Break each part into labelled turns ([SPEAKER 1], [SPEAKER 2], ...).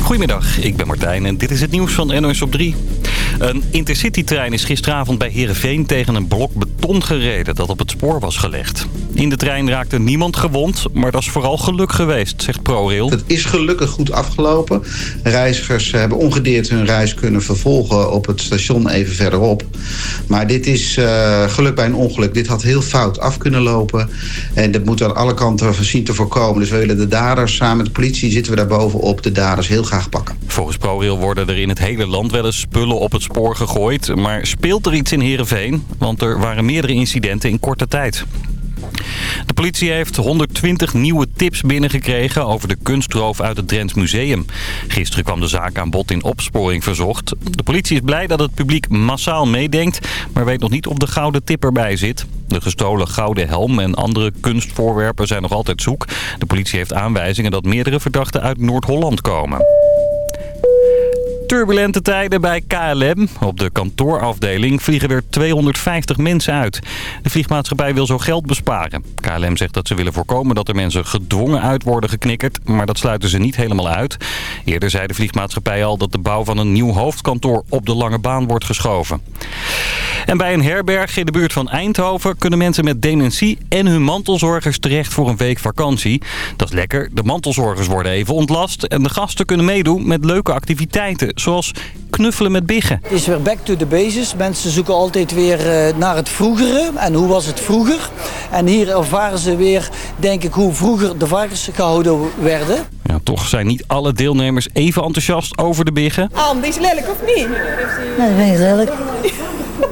[SPEAKER 1] Goedemiddag, ik ben Martijn en dit is het nieuws van NOS op 3. Een intercitytrein is gisteravond bij Heerenveen tegen een blok beton gereden dat op het spoor was gelegd. In de trein raakte niemand gewond, maar dat is vooral geluk geweest, zegt ProRail.
[SPEAKER 2] Het is gelukkig goed afgelopen. Reizigers hebben ongedeerd hun reis kunnen vervolgen op het station even verderop. Maar dit is uh, geluk bij een ongeluk. Dit had heel fout af kunnen lopen. En dat moet aan alle kanten zien te voorkomen. Dus we willen de daders, samen met de politie zitten we daar bovenop, de daders heel graag pakken.
[SPEAKER 1] Volgens ProRail worden er in het hele land wel eens spullen op het spoor gegooid. Maar speelt er iets in Heerenveen? Want er waren meerdere incidenten in korte tijd. De politie heeft 120 nieuwe tips binnengekregen over de kunstroof uit het Drents Museum. Gisteren kwam de zaak aan bod in opsporing verzocht. De politie is blij dat het publiek massaal meedenkt, maar weet nog niet of de gouden tip erbij zit. De gestolen gouden helm en andere kunstvoorwerpen zijn nog altijd zoek. De politie heeft aanwijzingen dat meerdere verdachten uit Noord-Holland komen. Turbulente tijden bij KLM. Op de kantoorafdeling vliegen er 250 mensen uit. De vliegmaatschappij wil zo geld besparen. KLM zegt dat ze willen voorkomen dat er mensen gedwongen uit worden geknikkerd. Maar dat sluiten ze niet helemaal uit. Eerder zei de vliegmaatschappij al dat de bouw van een nieuw hoofdkantoor op de lange baan wordt geschoven. En bij een herberg in de buurt van Eindhoven kunnen mensen met dementie en hun mantelzorgers terecht voor een week vakantie. Dat is lekker. De mantelzorgers worden even ontlast en de gasten kunnen meedoen met leuke activiteiten zoals knuffelen met biggen.
[SPEAKER 3] Het is weer back to the basis. Mensen zoeken altijd weer eh, naar het vroegere. En hoe was het vroeger? En hier ervaren ze weer, denk ik, hoe vroeger de varkens gehouden werden.
[SPEAKER 1] Ja, toch zijn niet alle deelnemers even enthousiast over de biggen.
[SPEAKER 4] Am, die is lelijk of niet?
[SPEAKER 3] Nee, dat vind ik lelijk.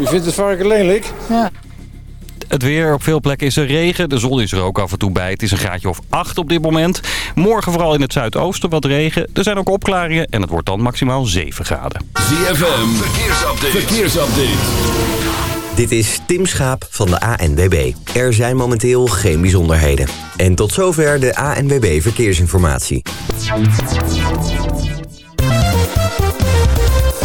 [SPEAKER 5] U vindt het varken lelijk?
[SPEAKER 3] Ja.
[SPEAKER 1] Het weer op veel plekken is er regen. De zon is er ook af en toe bij. Het is een graadje of 8 op dit moment. Morgen vooral in het zuidoosten wat regen. Er zijn ook opklaringen en het wordt dan maximaal 7 graden.
[SPEAKER 6] ZFM, verkeersupdate. verkeersupdate.
[SPEAKER 7] Dit is Tim Schaap van de ANWB. Er zijn momenteel geen bijzonderheden. En tot zover de ANWB Verkeersinformatie.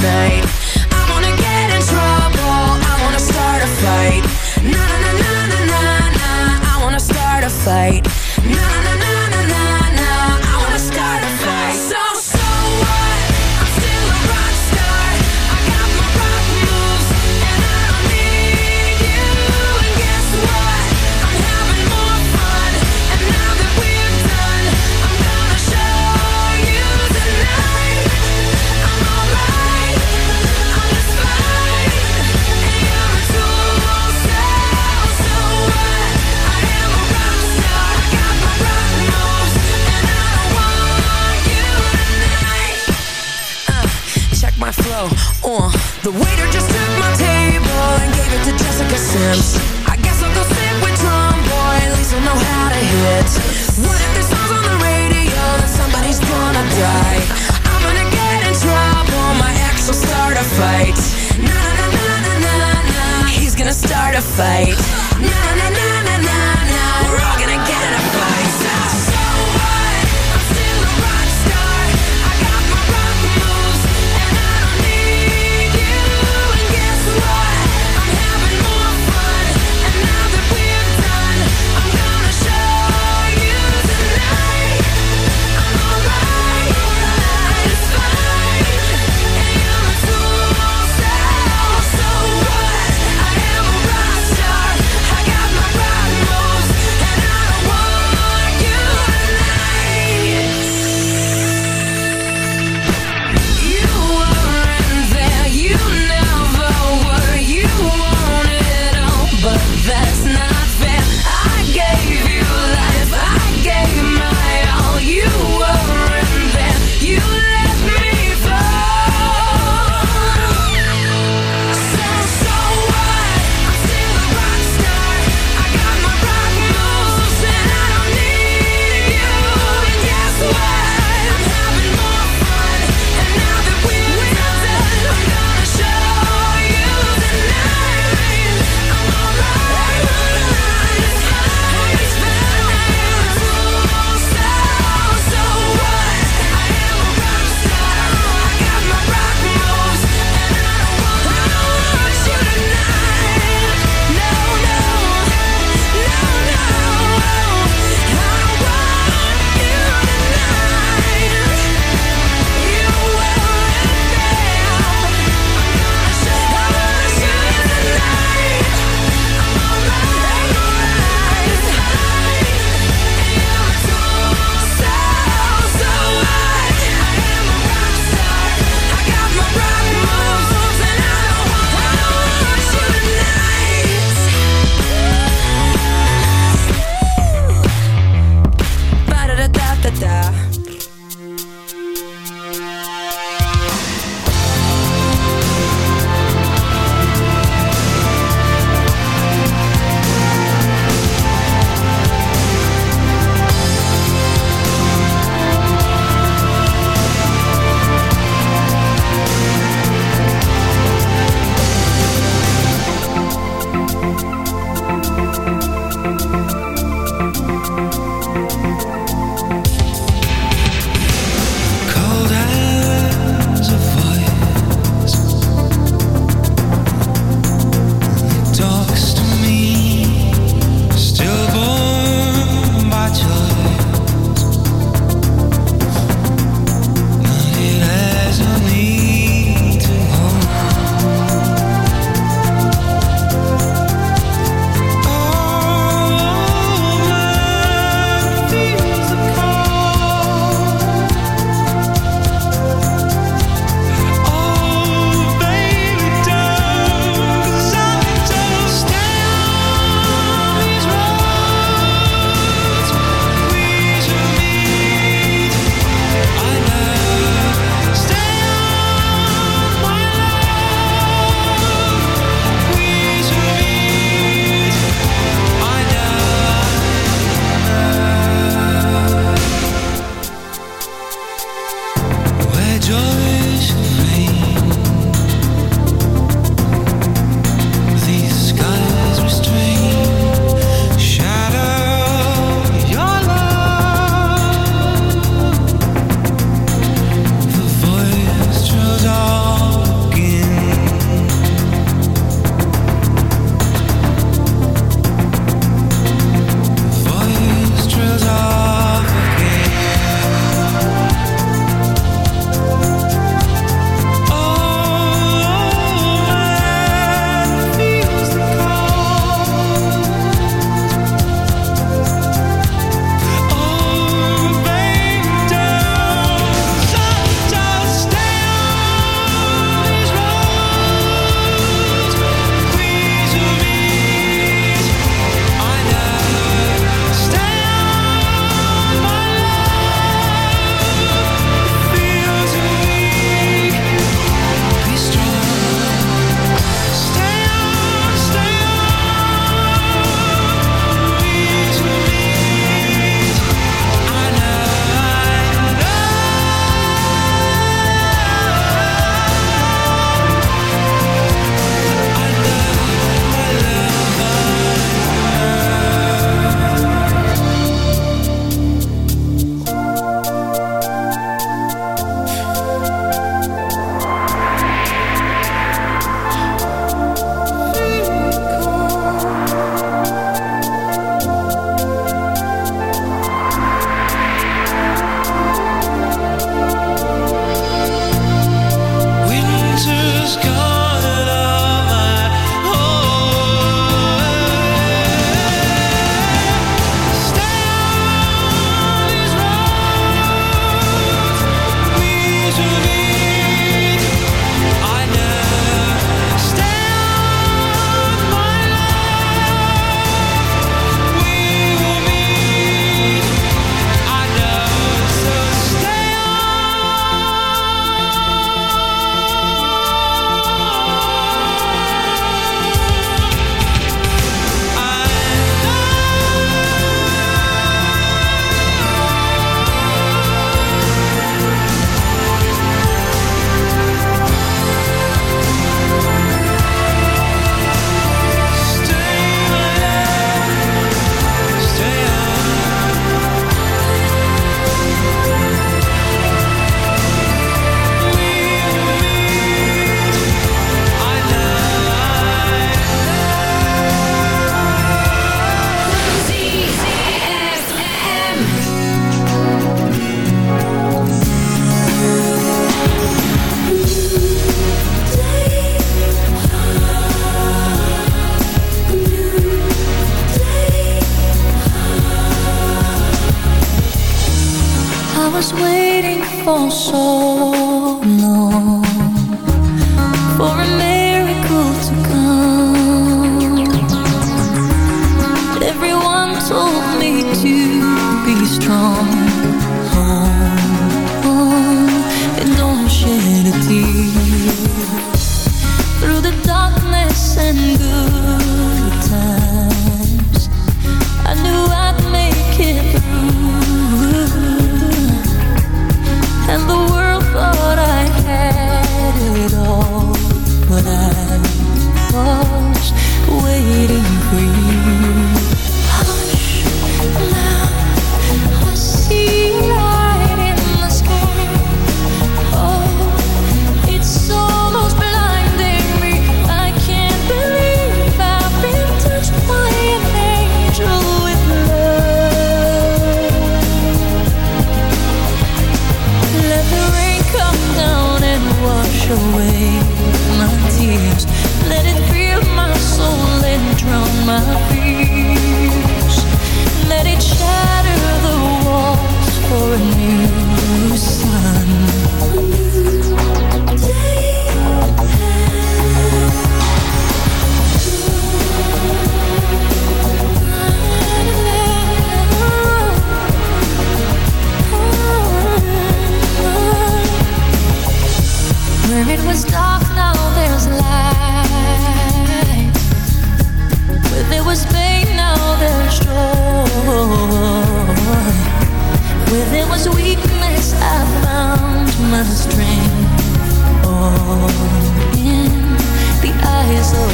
[SPEAKER 8] Tonight. I wanna get in trouble. I wanna start a fight. Na na na na na na. I wanna start a fight. Na na na na was waiting for so long for a miracle to come. Everyone told me to be strong.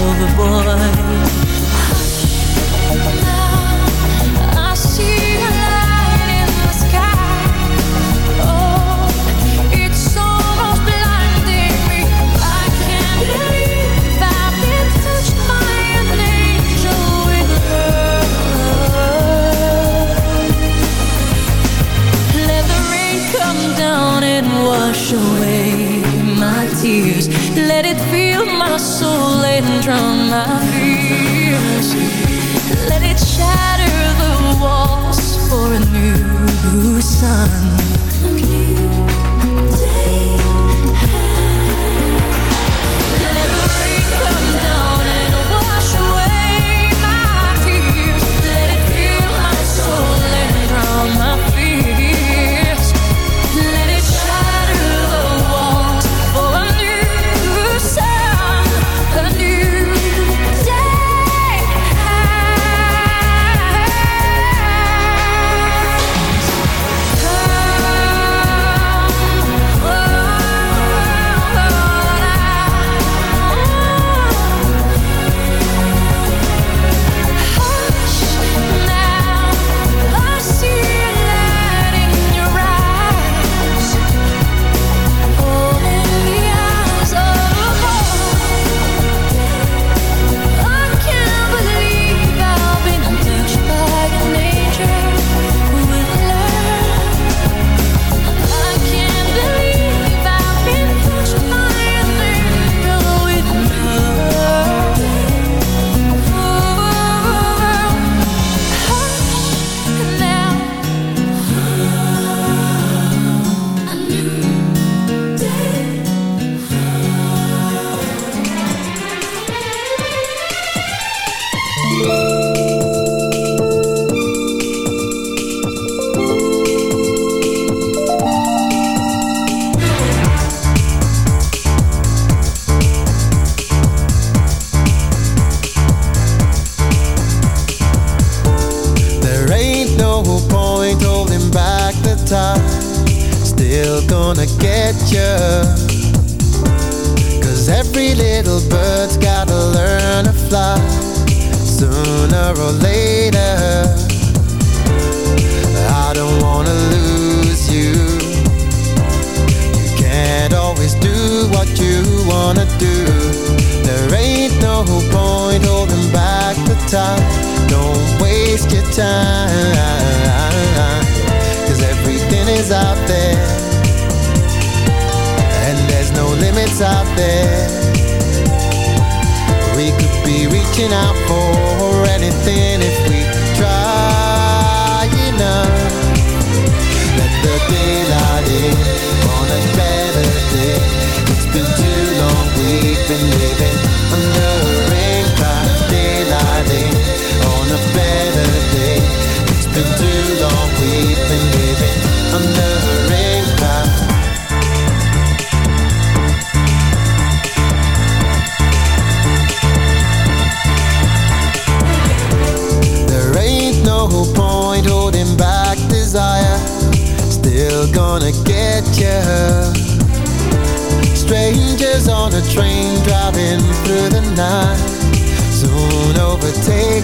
[SPEAKER 9] overboard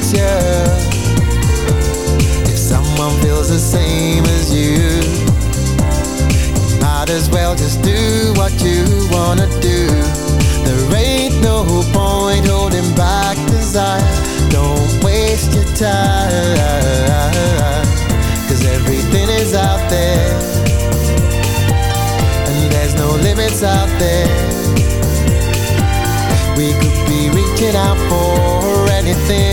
[SPEAKER 9] picture If someone feels the same as you might as well just do what you wanna do. There ain't no point holding back desire. Don't waste your time Cause everything is out there. And there's no limits out there. We could be reaching out for anything.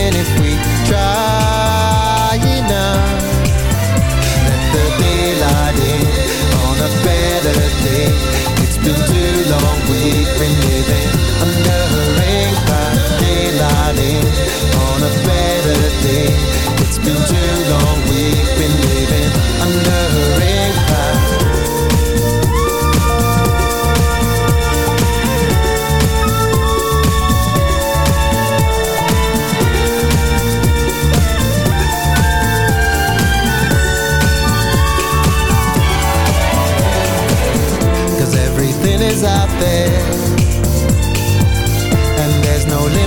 [SPEAKER 9] been living under a daylighting on a better day. It's been too long, we've been living under a is there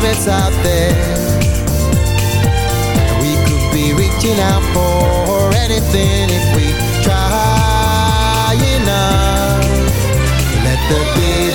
[SPEAKER 9] spirits out there. We could be reaching out for anything if we try enough. Let the beat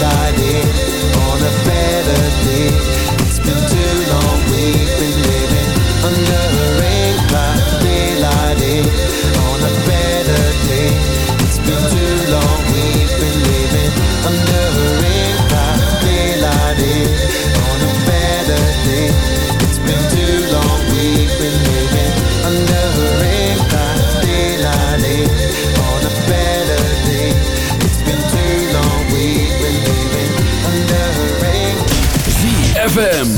[SPEAKER 6] ZFM.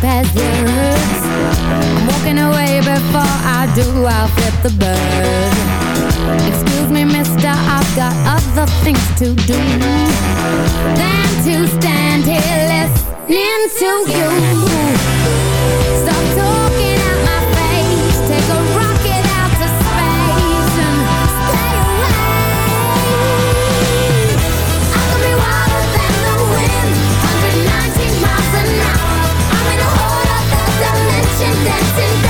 [SPEAKER 10] past your hoods I'm walking away before I do I'll flip the bird. Excuse me mister I've got other things to do Than to stand here listening to you. Stop
[SPEAKER 9] tonight